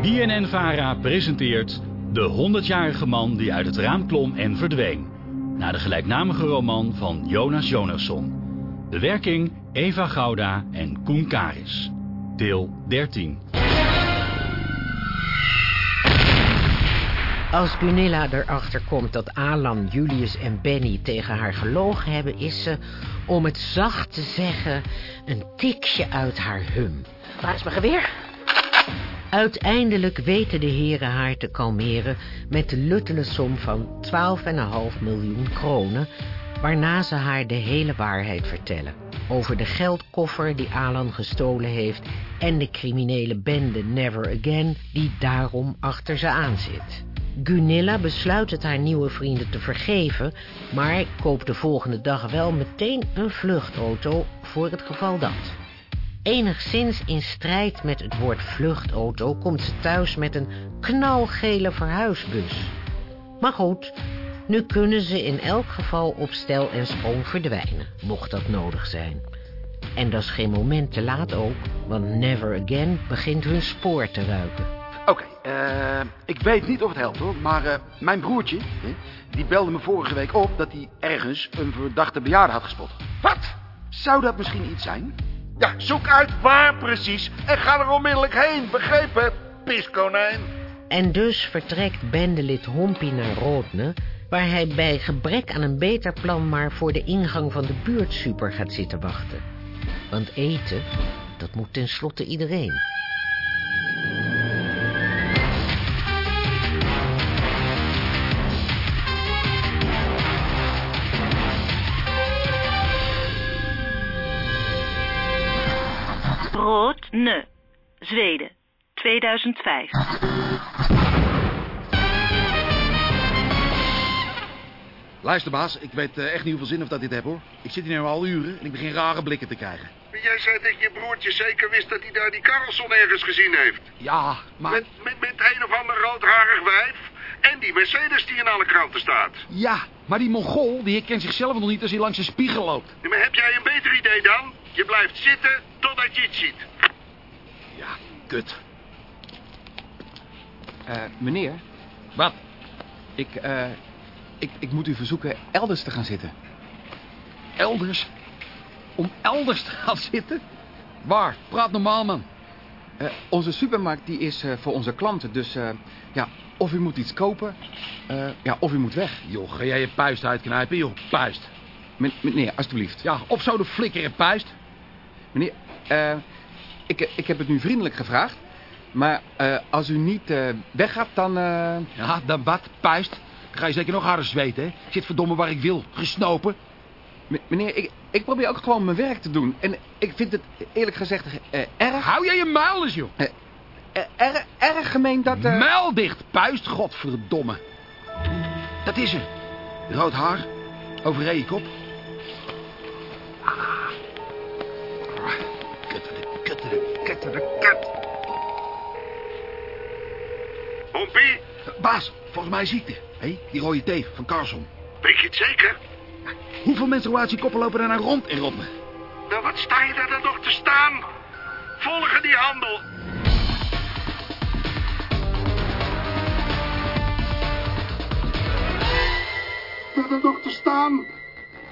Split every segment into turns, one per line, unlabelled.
BNN-VARA presenteert De 100-jarige man die uit het raam klom en verdween. Naar de gelijknamige roman van Jonas Jonasson. Bewerking Eva Gouda en Koen Karis. Deel 13.
Als Gunilla erachter komt dat Alan, Julius en Benny tegen haar gelogen hebben... is ze, om het zacht te zeggen, een tikje uit haar hum.
Waar is mijn geweer?
Uiteindelijk weten de heren haar te kalmeren met de luttele som van 12,5 miljoen kronen... waarna ze haar de hele waarheid vertellen. Over de geldkoffer die Alan gestolen heeft... en de criminele bende Never Again die daarom achter ze aan zit. Gunilla besluit het haar nieuwe vrienden te vergeven... maar koopt de volgende dag wel meteen een vluchtauto voor het geval dat. Enigszins in strijd met het woord vluchtauto... komt ze thuis met een knalgele verhuisbus. Maar goed, nu kunnen ze in elk geval op stel en sprong verdwijnen... mocht dat nodig zijn. En dat is geen moment te laat ook... want Never Again begint hun spoor te ruiken.
Oké, eh, ik weet niet of het helpt hoor, maar eh, mijn broertje, hè, die belde me vorige week op dat hij ergens een verdachte bejaarde had gespot.
Wat?
Zou dat misschien iets zijn?
Ja, zoek uit waar precies en ga er onmiddellijk heen, begrepen? Piskonijn.
En dus vertrekt bendelid Hompie naar Roodne... waar hij bij gebrek aan een beter plan maar voor de ingang van de buurtsuper gaat zitten wachten. Want eten, dat moet tenslotte iedereen.
Roodne, Zweden, 2005.
Luister baas, ik weet eh, echt niet hoeveel zin of dat dit heb hoor. Ik zit hier nu al uren en ik begin rare blikken te krijgen.
Maar Jij zei dat je broertje zeker wist dat hij daar die Carlson ergens gezien heeft.
Ja, maar...
Met, met, met een of ander roodharig wijf. En die Mercedes die in alle kranten staat.
Ja, maar die Mongool, die herkent zichzelf nog niet als hij langs zijn spiegel loopt.
Maar heb jij een beter idee dan? Je blijft zitten totdat je het ziet.
Kut.
Eh, meneer,
Wat?
ik, eh, ik, ik moet u verzoeken elders te gaan zitten.
Elders? Om elders te gaan zitten? Waar? Praat normaal man.
Eh, onze supermarkt die is voor onze klanten, dus ja, of u moet iets kopen, ja, of u moet weg.
Joh, ga jij je puist uitknijpen, joh, puist.
Men- meneer, alstublieft.
Ja, op zo de flikkeren puist.
Meneer, eh, ik, ik heb het nu vriendelijk gevraagd, maar eh, als u niet eh, weggaat, dan... eh,
Ja, dan wat, puist. Dan ga je zeker nog harder zweten, hè. Ik zit verdomme waar ik wil, gesnopen.
me- meneer, ik, ik probeer ook gewoon mijn werk te doen. En ik vind het eerlijk gezegd erg,
Hou jij je muil eens, joh.
erg, erg gemeen dat...
Muil dicht, puist, godverdomme. Dat is er. Rood haar, overreden kop. Kuttere, kut.
Hompie,
Baas, volgens mij ziekte. Hé, die rode teef van Carlson.
weet je het zeker?
Hoeveel menstruatiekoppen lopen er nou rond in Rotterdam?
Nou, wat sta je daar dan nog te staan? Volgen die handel. Sta er nog te staan?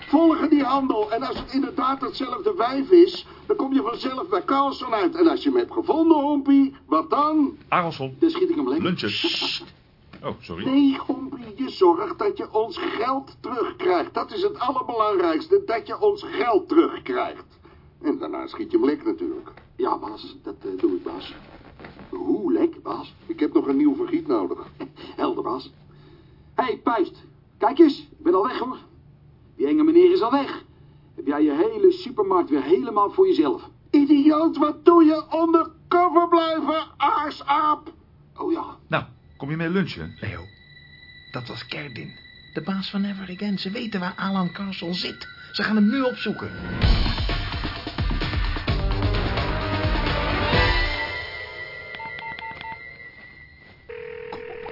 Volgen die handel. En als het inderdaad hetzelfde wijf is, dan kom je vanzelf bij Carlson uit. En als je hem hebt gevonden, Hompie, wat dan?
Arelson,
Dan schiet ik hem lek.
lunchen. Oh, sorry.
Nee, Hompie, je zorgt dat je ons geld terugkrijgt. Dat is het allerbelangrijkste, dat je ons geld terugkrijgt. En daarna schiet je hem lek natuurlijk. Ja, baas, dat eh, doe ik, baas. Hoe lek, baas? Ik heb nog een nieuw vergiet nodig. Helder, baas. Hé, hey, Puist. Kijk eens, ik ben al weg, hoor. Die enge meneer is al weg. Heb jij je hele supermarkt weer helemaal voor jezelf. Idioot, wat doe je? Undercover blijven, aarsaap. Oh ja,
Nou, kom je mee lunchen?
Leo, dat was Kerdin. De baas van Never Again. Ze weten waar Alan Carlson zit. Ze gaan hem nu opzoeken.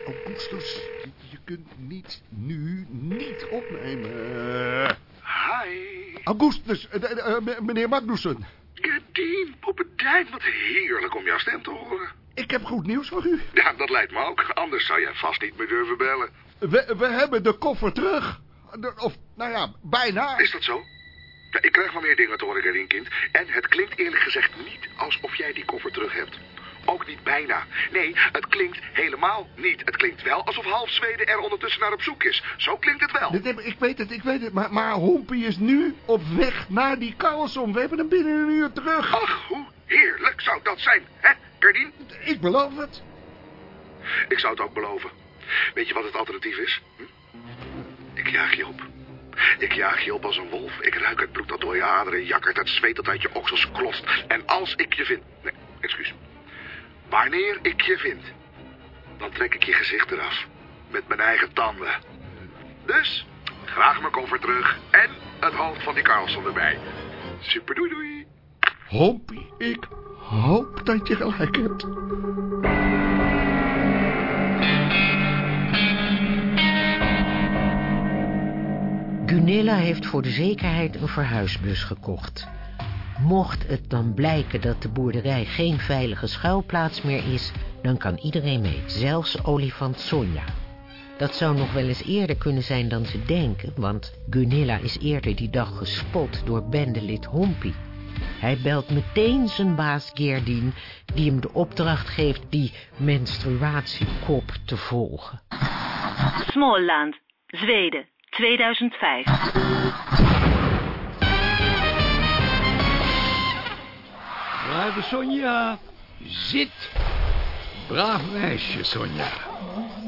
Augustus, je, je kunt niet nu niet opnemen. Hi.
Augustus, eh, eh, meneer Magnussen.
Gerdien, Poppendijn, wat heerlijk om jouw stem te horen.
Ik
heb goed nieuws voor u.
Ja, dat lijkt me ook. Anders zou jij vast niet meer durven bellen.
We, we hebben de koffer terug. Of, nou ja, bijna.
Is dat zo? Ik krijg wel meer dingen te horen, Karin, kind. En het klinkt eerlijk gezegd niet alsof jij die koffer terug hebt. Ook niet bijna. Nee, het klinkt helemaal niet. Het klinkt wel alsof half Zweden er ondertussen naar op zoek is. Zo klinkt het wel.
Dit Ik weet het, ik weet het. Maar, maar Hompie is nu op weg naar die Carlson. We hebben hem binnen een uur terug.
Ach, hoe heerlijk zou dat zijn, hè, Kardien?
Ik beloof het.
Ik zou het ook beloven. Weet je wat het alternatief is? Hm? Ik jaag je op. Ik jaag je op als een wolf. Ik ruik het bloed dat door je aderen jakkert. Het zweet dat uit je oksels klost. En als ik je vind... Nee, excuus. Wanneer ik je vind... dan trek ik je gezicht eraf. Met mijn eigen tanden. Dus, graag mijn koffer terug. En het hoofd van die Carlson erbij. Super doei doei.
Hompie, ik hoop dat je gelijk hebt.
Gunilla heeft voor de zekerheid een verhuisbus gekocht. Mocht het dan blijken dat de boerderij geen veilige schuilplaats meer is... dan kan iedereen mee, zelfs olifant Sonja. Dat zou nog wel eens eerder kunnen zijn dan ze denken... want Gunilla is eerder die dag gespot door bendelid Hompie. Hij belt meteen zijn baas Gerdien... die hem de opdracht geeft die menstruatiekop te volgen.
Småland, Zweden, 2005.
Brave Sonja, zit. Braaf meisje, Sonja.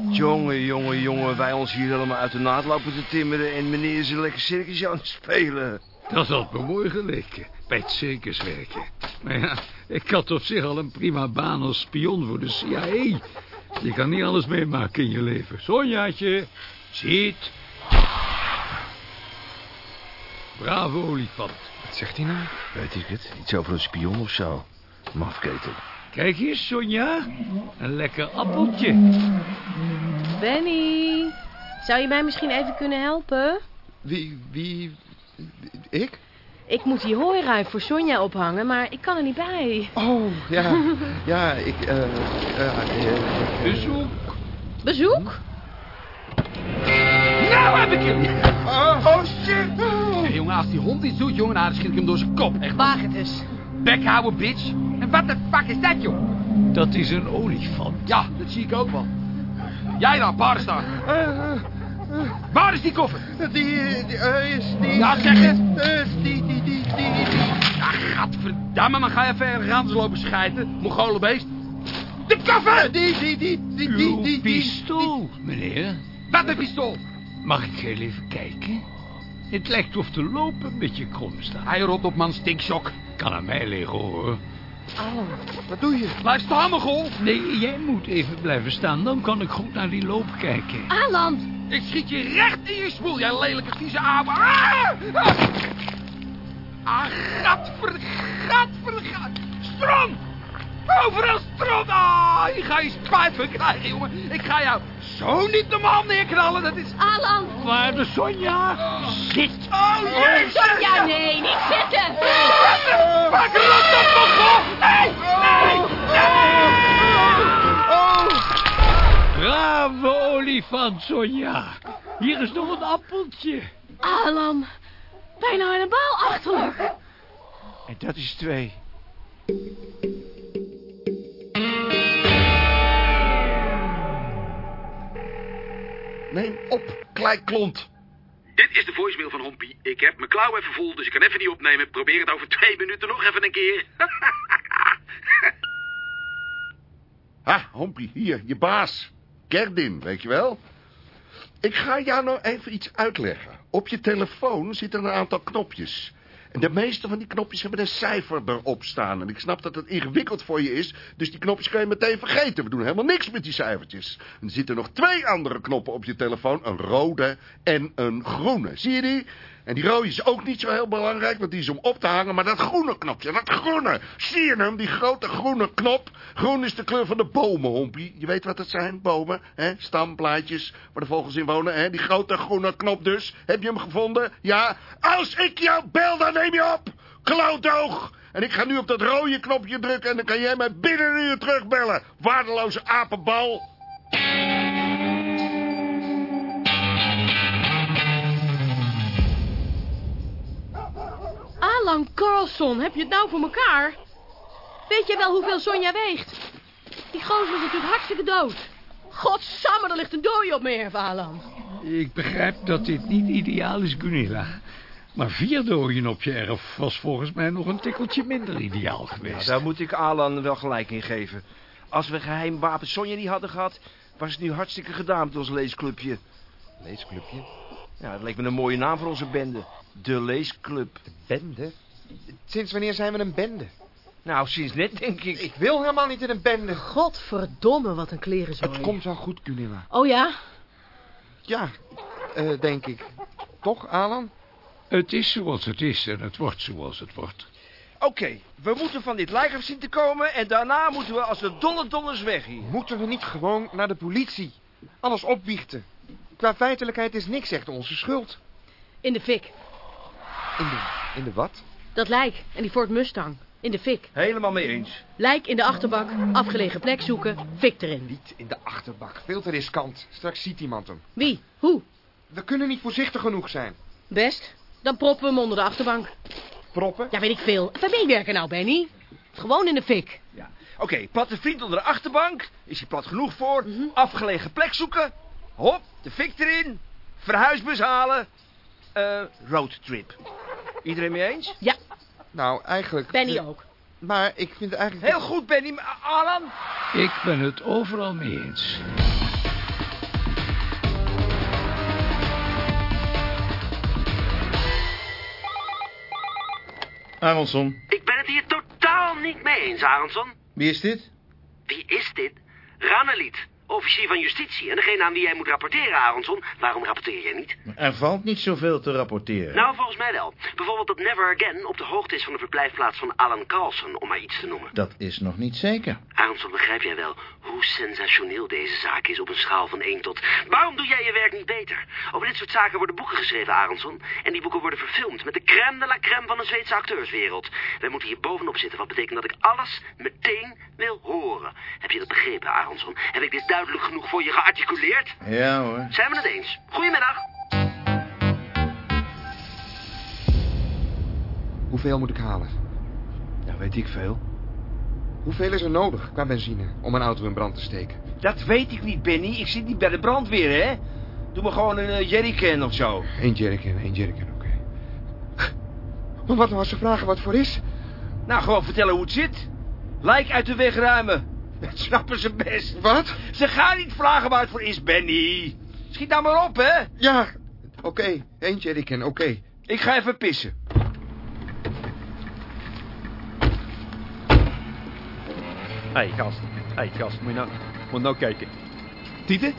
Jongen, jongen, jongen, wij ons hier allemaal uit de naad lopen te timmeren... en meneer is een lekker circus aan het spelen.
Dat had me mooi geleken, bij het circus werken. Maar ja, ik had op zich al een prima baan als spion voor de CIA. Je kan niet alles meemaken in je leven. Sonjaatje, zit. Brave olifant.
Wat zegt hij nou? Weet ik het. Iets over een spion of zo. Mafketel.
Kijk eens, Sonja. Een lekker appeltje.
Benny, zou je mij misschien even kunnen helpen?
Wie, wie... Ik?
Ik moet die hooiruif voor Sonja ophangen, maar ik kan er niet bij.
Oh, ja. Ja, ik... eh eh, eh,
Bezoek.
Bezoek?
Nou heb ik je! Oh, oh shit!
Jongen, als die hond iets doet, jongen, dan schiet ik hem door zijn kop. Echt.
Waag het eens.
Bek houden, bitch. En wat de fuck is dat, joh?
Dat is een olifant.
Ja, dat zie ik ook wel. Jij dan, paardenstaan. Waar is die koffer?
Die, die eh, is die...
Ja, zeg het.
Eh, die, die, die, die, die.
Ja, gadverdamme, maar ga je verder anders lopen schijten, mongolenbeest. De koffer!
Die, die, die, die, die, die.
pistool, meneer.
Wat een pistool.
Mag ik heel even kijken? Het lijkt of de loop een beetje krom staat.
Hij rot op man stinksok.
Kan aan mij liggen, hoor.
Wat doe je?
Blijf staan, mogol.
Nee, jij moet even blijven staan. Dan kan ik goed naar die loop kijken.
Aland!
Ik schiet je recht in je smoel, jij lelijke vieze aap. Ah! Ah, ah gadver, gadver, gat. Overal stront! Ah, je ga je spijt van krijgen, jongen. Ik ga jou zo niet normaal neerknallen, dat is...
Aland!
Waar de Sonja? Zit!
Oh, jezus!
Sonja, nee, niet zitten!
Pak rot op, mogol! Nee, nee, nee!
Brave olifant, Sonja. Hier is nog een appeltje.
Alan, bijna helemaal achterlijk.
En dat is twee.
Neem op, kleiklont.
Dit is de voicemail van Hompie. Ik heb mijn klauw even vol, dus ik kan even niet opnemen. Probeer het over twee minuten nog even een keer.
Ha, Hompie, hier, je baas. Gerdin, weet je wel? Ik ga jou nou even iets uitleggen. Op je telefoon zitten een aantal knopjes. En de meeste van die knopjes hebben een cijfer erop staan. En ik snap dat het ingewikkeld voor je is, dus die knopjes kan je meteen vergeten. We doen helemaal niks met die cijfertjes. En er zitten nog twee andere knoppen op je telefoon. Een rode en een groene. Zie je die? En die rode is ook niet zo heel belangrijk, want die is om op te hangen. Maar dat groene knopje, dat groene. Zie je hem, die grote groene knop? Groen is de kleur van de bomen, Hompie. Je weet wat het zijn, bomen, hè? Stamplaatjes, waar de vogels in wonen, hè? Die grote groene knop dus. Heb je hem gevonden? Ja? Als ik jou bel, dan neem je op. Klauwdoog! En ik ga nu op dat rode knopje drukken en dan kan jij mij binnen een uur terugbellen. Waardeloze apenbal.
Carlson, heb je het nou voor elkaar? Weet jij wel hoeveel Sonja weegt? Die gozer is natuurlijk hartstikke dood. Godsamme, er ligt een dooi op me, erf, Alan.
Ik begrijp dat dit niet ideaal is, Gunilla. Maar vier dooien op je erf was volgens mij nog een tikkeltje minder ideaal geweest.
Nou, daar moet ik Alan wel gelijk in geven. Als we geheim wapen Sonja niet hadden gehad... was het nu hartstikke gedaan met ons leesclubje.
Leesclubje?
Ja, dat leek me een mooie naam voor onze bende. De Leesclub.
Bende? Sinds wanneer zijn we een bende?
Nou, sinds net, denk ik.
Ik wil helemaal niet in een bende.
Godverdomme, wat een klerenzooi.
Het komt wel goed, Gunilla.
Oh ja?
Ja, eh, denk ik. Toch, Alan?
Het is zoals het is en het wordt zoals het wordt.
Oké, we moeten van dit lijf zien te komen... en daarna moeten we als de dolle dollars weg hier.
Moeten we niet gewoon naar de politie? Alles opbiechten. Qua feitelijkheid is niks echt onze schuld.
In de fik.
In de, in de wat?
Dat lijk en die Ford Mustang. In de fik.
Helemaal mee eens.
Lijk in de achterbak, afgelegen plek zoeken, fik erin.
Niet in de achterbak. Veel te riskant. Straks ziet iemand hem.
Wie? Hoe?
We kunnen niet voorzichtig genoeg zijn.
Best. Dan proppen we hem onder de achterbank.
Proppen?
Ja, weet ik veel. Even meewerken nou, Benny. Gewoon in de fik.
Ja. Oké, platte vriend onder de achterbank. Is hij plat genoeg voor? Afgelegen plek zoeken. Hop, de fik erin. Verhuisbus halen. Eh, roadtrip. Iedereen mee eens?
Ja.
Nou, eigenlijk...
Benny ook.
Maar ik vind het eigenlijk...
Heel goed, Benny. Maar Alan?
Ik ben het overal mee eens.
Aronson,
Ik ben het hier totaal niet mee eens, Aronson.
wie is dit?
Wie is dit? Ranelied, officier van justitie. En degene aan wie jij moet rapporteren, Aronson. Waarom rapporteer jij niet?
Er valt niet zoveel te rapporteren.
Nou, volgens mij wel. Bijvoorbeeld dat Never Again op de hoogte is van de verblijfplaats van Alan Carlson, om maar iets te noemen.
Dat is nog niet zeker.
Aronson, begrijp jij wel hoe sensationeel deze zaak is op een schaal van 1 tot... Waarom doe jij je werk niet beter? Over dit soort zaken worden boeken geschreven, Aronson. En die boeken worden verfilmd met de crème de la crème van de Zweedse acteurswereld. Wij moeten hier bovenop zitten, wat betekent dat ik alles meteen wil horen. Heb je dat begrepen, Aronson? Heb ik dit duidelijk genoeg voor je gearticuleerd?
Ja hoor.
Zijn we het eens? Goedemiddag.
Hoeveel moet ik halen?
Ja, weet ik veel.
Hoeveel is er nodig qua benzine om een auto in brand te steken?
Dat weet ik niet, Benny. Ik zit niet bij de brandweer, hè? Doe me gewoon een uh, jerrycan of zo.
Eén jerrycan, één jerrycan, oké. Maar wat nou als ze vragen wat voor is?
Nou, gewoon vertellen hoe het zit. Lijk uit de weg ruimen. Dat snappen ze best.
Wat?
Ze gaan niet vragen waar het voor is, Benny. Schiet nou maar op, hè?
Ja, oké. Eén jerrycan, oké.
Ik ga even pissen.
Hé, hey, gast. Hé, hey, gast. Moet je nou, moet nou kijken. Tieten?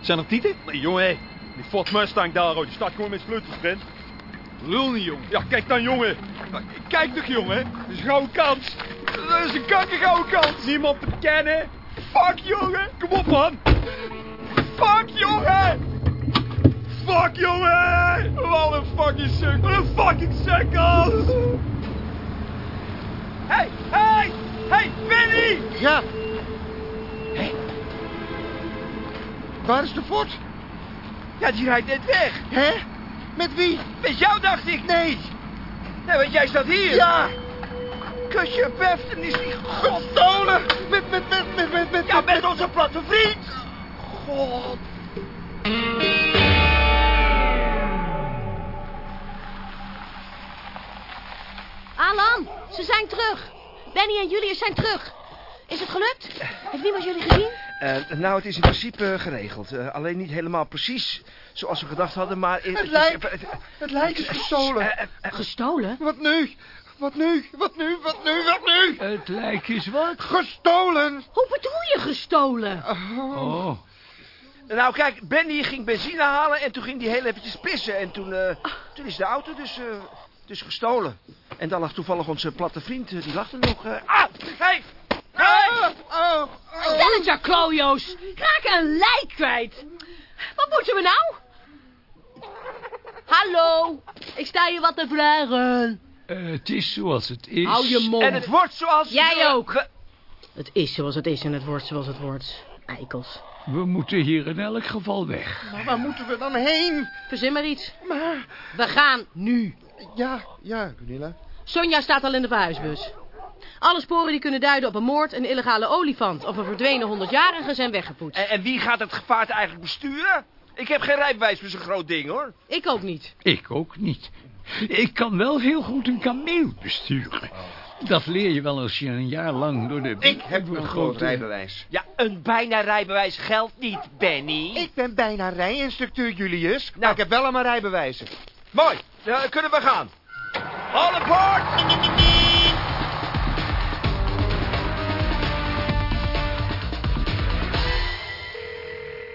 Zijn er tieten? Nee, jongen. Die Ford Mustang daar, die staat gewoon met sleutelstrend. Lul niet, jongen. Ja, kijk dan, jongen. Kijk toch, jongen. Dat is een gouden kans. Dat is een kakkergouden kans. Niemand te bekennen. Fuck, jongen. Kom op, man. Fuck, jongen. Fuck, jongen. Wat een fucking suk. Wat een fucking sukkels.
Hey, hey. Hey, Benny.
Ja. Hé. Waar is de Ford?
Ja, die rijdt net weg.
Hè? Met wie?
Met jou, dacht ik.
Nee.
Nee, want jij staat hier.
Ja.
Kusje beft en is die
gestolen. Met, met, met, met, met, met...
Ja, met onze platte vriend.
God.
Alan, ze zijn terug. Benny en Julius zijn terug. Is het gelukt? Heeft niemand jullie gezien?
Uh, nou, het is in principe uh, geregeld. Uh, alleen niet helemaal precies zoals we gedacht hadden, maar...
Het, het lijk, is, het lijk is gestolen.
gestolen?
Wat nu? Wat nu? Wat nu? Wat nu? Wat nu?
Het lijk is wat?
Gestolen.
Hoe bedoel je gestolen?
Oh. oh.
Nou, kijk, Benny ging benzine halen en toen ging hij heel eventjes pissen. En toen, toen is de auto dus, dus gestolen. En dan lag toevallig onze platte vriend, die lag er nog... ah, hey! Hey!
Oh, oh,
Stel het, ja, klojo's. Raak een lijk kwijt. Wat moeten we nou? Hallo, ik sta je wat te vragen.
Eh, het is zoals het is.
Hou je mond.
En het wordt zoals...
Jij ook. Het is zoals het is en het wordt zoals het wordt. Eikels.
We moeten hier in elk geval weg.
Maar waar moeten we dan heen?
Verzin maar iets.
Maar...
We gaan nu.
Ja, ja, Gunilla.
Sonja staat al in de verhuisbus. Alle sporen die kunnen duiden op een moord, een illegale olifant of een verdwenen honderdjarige zijn weggepoetst.
En, en wie gaat het gevaarte eigenlijk besturen? Ik heb geen rijbewijs voor zo'n groot ding, hoor.
Ik ook niet.
Ik ook niet. Ik kan wel heel goed een kameel besturen. Dat leer je wel als je een jaar lang door de...
Ik heb een groot rijbewijs.
Ja, een bijna rijbewijs geldt niet, Benny.
Ik ben bijna rijinstructeur, Julius. Nou, ik heb wel allemaal rijbewijzen.
Mooi, dan kunnen we gaan. Alle poort!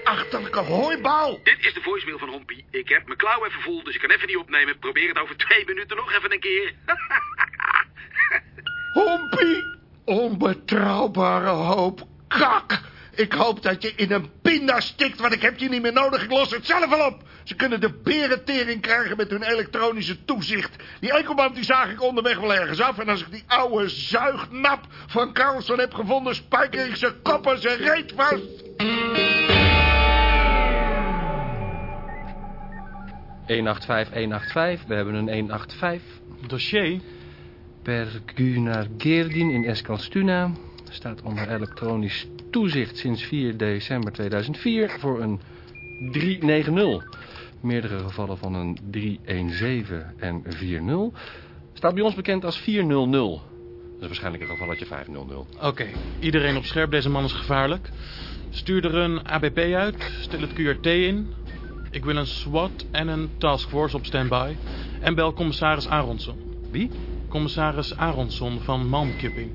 Achterlijke hooibal.
Dit is de voicemail van Hompie. Ik heb mijn klauw even vol, dus ik kan even niet opnemen. Probeer het over twee minuten nog even een keer.
Hompie, onbetrouwbare hoop kak. Ik hoop dat je in een pinda stikt, want ik heb je niet meer nodig. Ik los het zelf wel op. Ze kunnen de berentering krijgen met hun elektronische toezicht. Die ekelband die zaag ik onderweg wel ergens af. En als ik die oude zuignap van Carlson heb gevonden... spijker ik zijn kop en zijn reet vast.
185, 185. We hebben een 185.
Dossier?
Per Gunnar Geerdin in Eskilstuna. Staat onder elektronisch toezicht sinds 4 december 2004 voor een 390. Meerdere gevallen van een 317 en 40. Staat bij ons bekend als 400. Dat is waarschijnlijk een gevalletje 500.
Oké, iedereen op scherp. Deze man is gevaarlijk. Stuur er een ABP uit. Stel het QRT in. Ik wil een SWAT en een taskforce op standby. En bel commissaris Aronson.
Wie?
Commissaris Aronson van Malmkipping.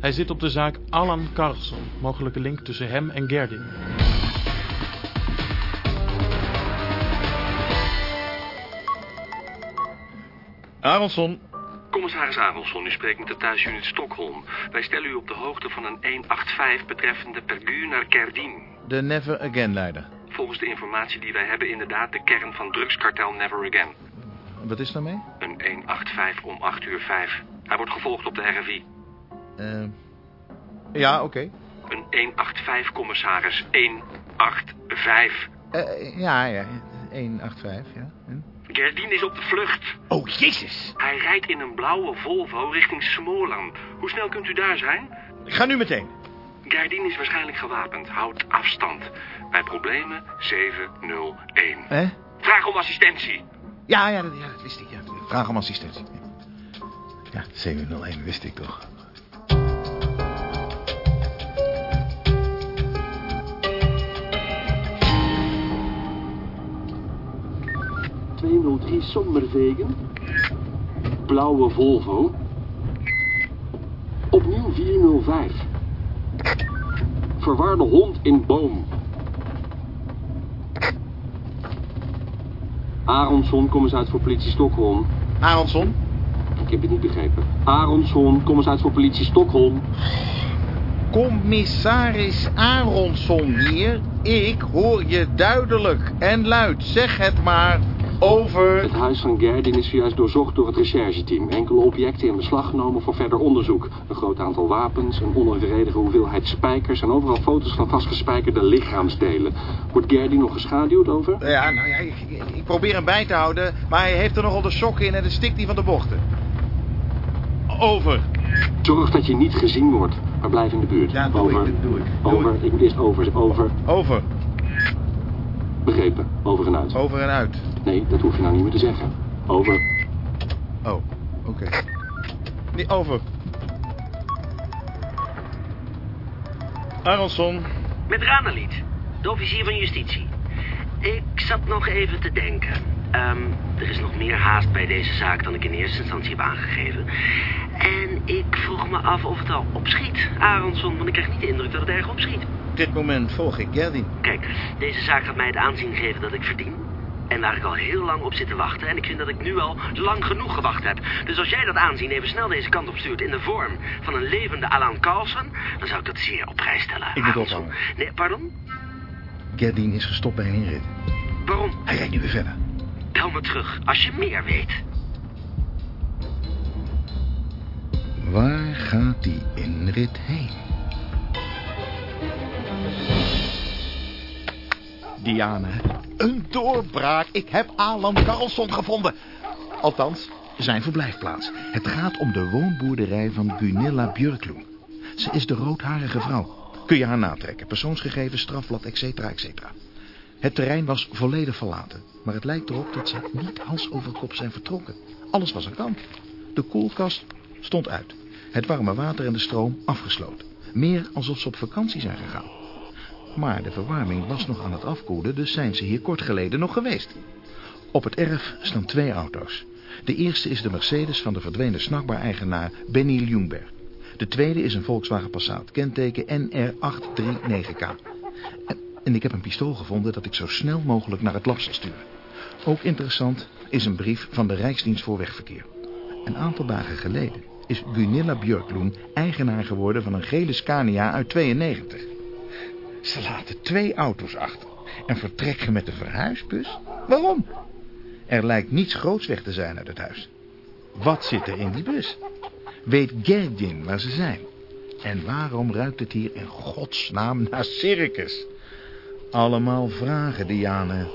Hij zit op de zaak Alan Carlson. Mogelijke link tussen hem en Gerdin.
Aronson.
Commissaris Aronson, u spreekt met de thuisunit Stockholm. Wij stellen u op de hoogte van een 185 betreffende Pergu naar Kerdin.
De Never Again leider.
Volgens de informatie die wij hebben inderdaad de kern van drugskartel Never Again.
Wat is daarmee?
Een 185 om 8 uur 5. Hij wordt gevolgd op de RFI.
Eh, ja, oké.
Een 185 commissaris. 185.
Eh, ja, ja. 185, ja. En?
Gerdin is op de vlucht.
Oh, jezus.
Hij rijdt in een blauwe Volvo richting Smolan. Hoe snel kunt u daar zijn?
Ik ga nu meteen.
Gerdin is waarschijnlijk gewapend. Houd afstand. Bij problemen 701.
Hè?
Vraag om assistentie.
Ja, ja, dat, ja, dat wist ik. Ja. Vraag om assistentie. Ja, 701 wist ik toch.
...203 Sommervegen. Blauwe Volvo. Opnieuw 405. Verwaarde hond in boom. Aronson, commissaris voor politie Stockholm.
Aronson?
Ik heb het niet begrepen. Aronson, commissaris voor politie Stockholm.
Commissaris Aronson hier. Ik hoor je duidelijk en luid. Zeg het maar. Over.
Het huis van Gerdin is zojuist doorzocht door het rechercheteam. Enkele objecten in beslag genomen voor verder onderzoek. Een groot aantal wapens, een onevenredige hoeveelheid spijkers... en overal foto's van vastgespijkerde lichaamsdelen. Wordt Gerdin nog geschaduwd over?
Ja, nou ja, ik, ik probeer hem bij te houden... maar hij heeft er nogal de sokken in en het stikt hij van de bochten. Over.
Zorg dat je niet gezien wordt, maar blijf in de buurt.
Ja, doe
over.
ik, doe ik. Doe
over. Ik moet eerst over. Over.
Over.
Begrepen. Over en uit.
Over en uit.
Nee, dat hoef je nou niet meer te zeggen. Over.
Oh, oké. Nee, over. Aronson.
Met Ranelied, de officier van justitie. Ik zat nog even te denken. Ehm, er is nog meer haast bij deze zaak dan ik in eerste instantie heb aangegeven. En ik vroeg me af of het al opschiet, Aronson, want ik krijg niet de indruk dat het erg opschiet.
Op dit moment volg ik Gerdin.
Kijk, deze zaak gaat mij het aanzien geven dat ik verdien. En waar ik al heel lang op zit te wachten. En ik vind dat ik nu al lang genoeg gewacht heb. Dus als jij dat aanzien even snel deze kant op stuurt in de vorm van een levende Alan Carlson... dan zou ik dat zeer op prijs stellen.
Ik moet
Aronson.
ophangen.
Nee, pardon?
Gerdin is gestopt bij een inrit.
Waarom?
Hij rijdt nu weer verder.
Bel me terug als je meer weet.
Waar gaat die inrit heen?
Diane, een doorbraak. Ik heb Alan Carlson gevonden. Althans, zijn verblijfplaats. Het gaat om de woonboerderij van Gunilla Björkloen. Ze is de roodharige vrouw. Kun je haar natrekken, persoonsgegevens, strafblad, etc. etc. Het terrein was volledig verlaten, maar het lijkt erop dat ze niet hals over kop zijn vertrokken. Alles was aan kant. De koelkast stond uit. Het warme water en de stroom afgesloten. Meer alsof ze op vakantie zijn gegaan. Maar de verwarming was nog aan het afkoelen, dus zijn ze hier kort geleden nog geweest. Op het erf staan twee auto's. De eerste is de Mercedes van de verdwenen snackbar-eigenaar Benny Ljungberg. De tweede is een Volkswagen Passat, kenteken NR839K. En, en ik heb een pistool gevonden dat ik zo snel mogelijk naar het lab zal sturen. Ook interessant is een brief van de Rijksdienst voor Wegverkeer. Een aantal dagen geleden is Gunilla Björkloen eigenaar geworden van een gele Scania uit 92. Ze laten twee auto's achter en vertrekken met de verhuisbus. Waarom? Er lijkt niets groots weg te zijn uit het huis. Wat zit er in die bus? Weet Gerdin waar ze zijn? En waarom ruikt het hier in godsnaam naar circus? Allemaal vragen, Diane.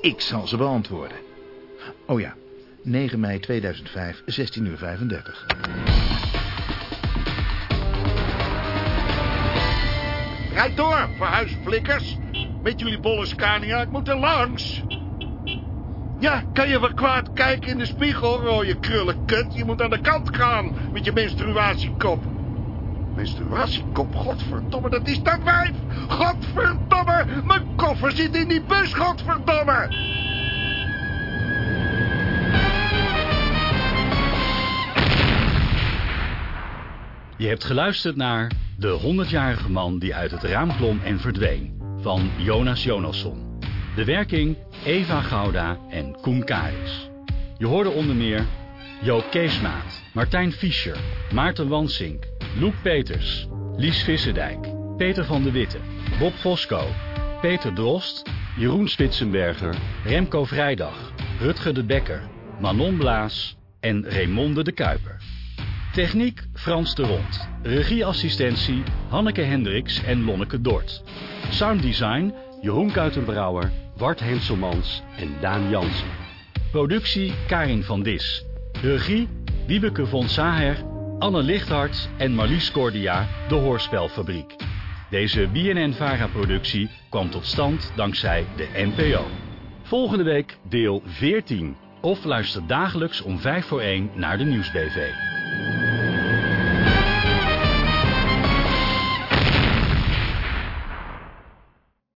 Ik zal ze beantwoorden. Oh ja, 9 mei 2005, 16 uur 35.
Rijd door, verhuisflikkers. Met jullie bolle Scania, ik moet er langs. Ja, kan je wel kwaad kijken in de spiegel, rode krullenkut. Je moet aan de kant gaan met je menstruatiekop. Menstruatiekop, godverdomme, dat is dat wijf. Godverdomme, mijn koffer zit in die bus, godverdomme.
Je hebt geluisterd naar De 100-jarige man die uit het raam klom en verdween van Jonas Jonasson. De werking Eva Gouda en Koen Karis. Je hoorde onder meer Joop Keesmaat, Martijn Fischer, Maarten Wansink, Loek Peters, Lies Visserdijk, Peter van de Witte, Bob Fosco, Peter Drost, Jeroen Spitsenberger, Remco Vrijdag, Rutger de Bekker, Manon Blaas en Raymonde de Kuiper. Techniek Frans de Rond. Regieassistentie Hanneke Hendricks en Lonneke Dort. Sounddesign Jeroen Kuitenbrouwer, Bart Henselmans en Daan Jansen. Productie Karin van Dis. Regie Wiebeke von Saher, Anne Lichthart en Marlies Cordia, de Hoorspelfabriek. Deze BNN-VARA-productie kwam tot stand dankzij de NPO. Volgende week deel 14. Of luister dagelijks om 5 voor 1 naar de Nieuwsbv.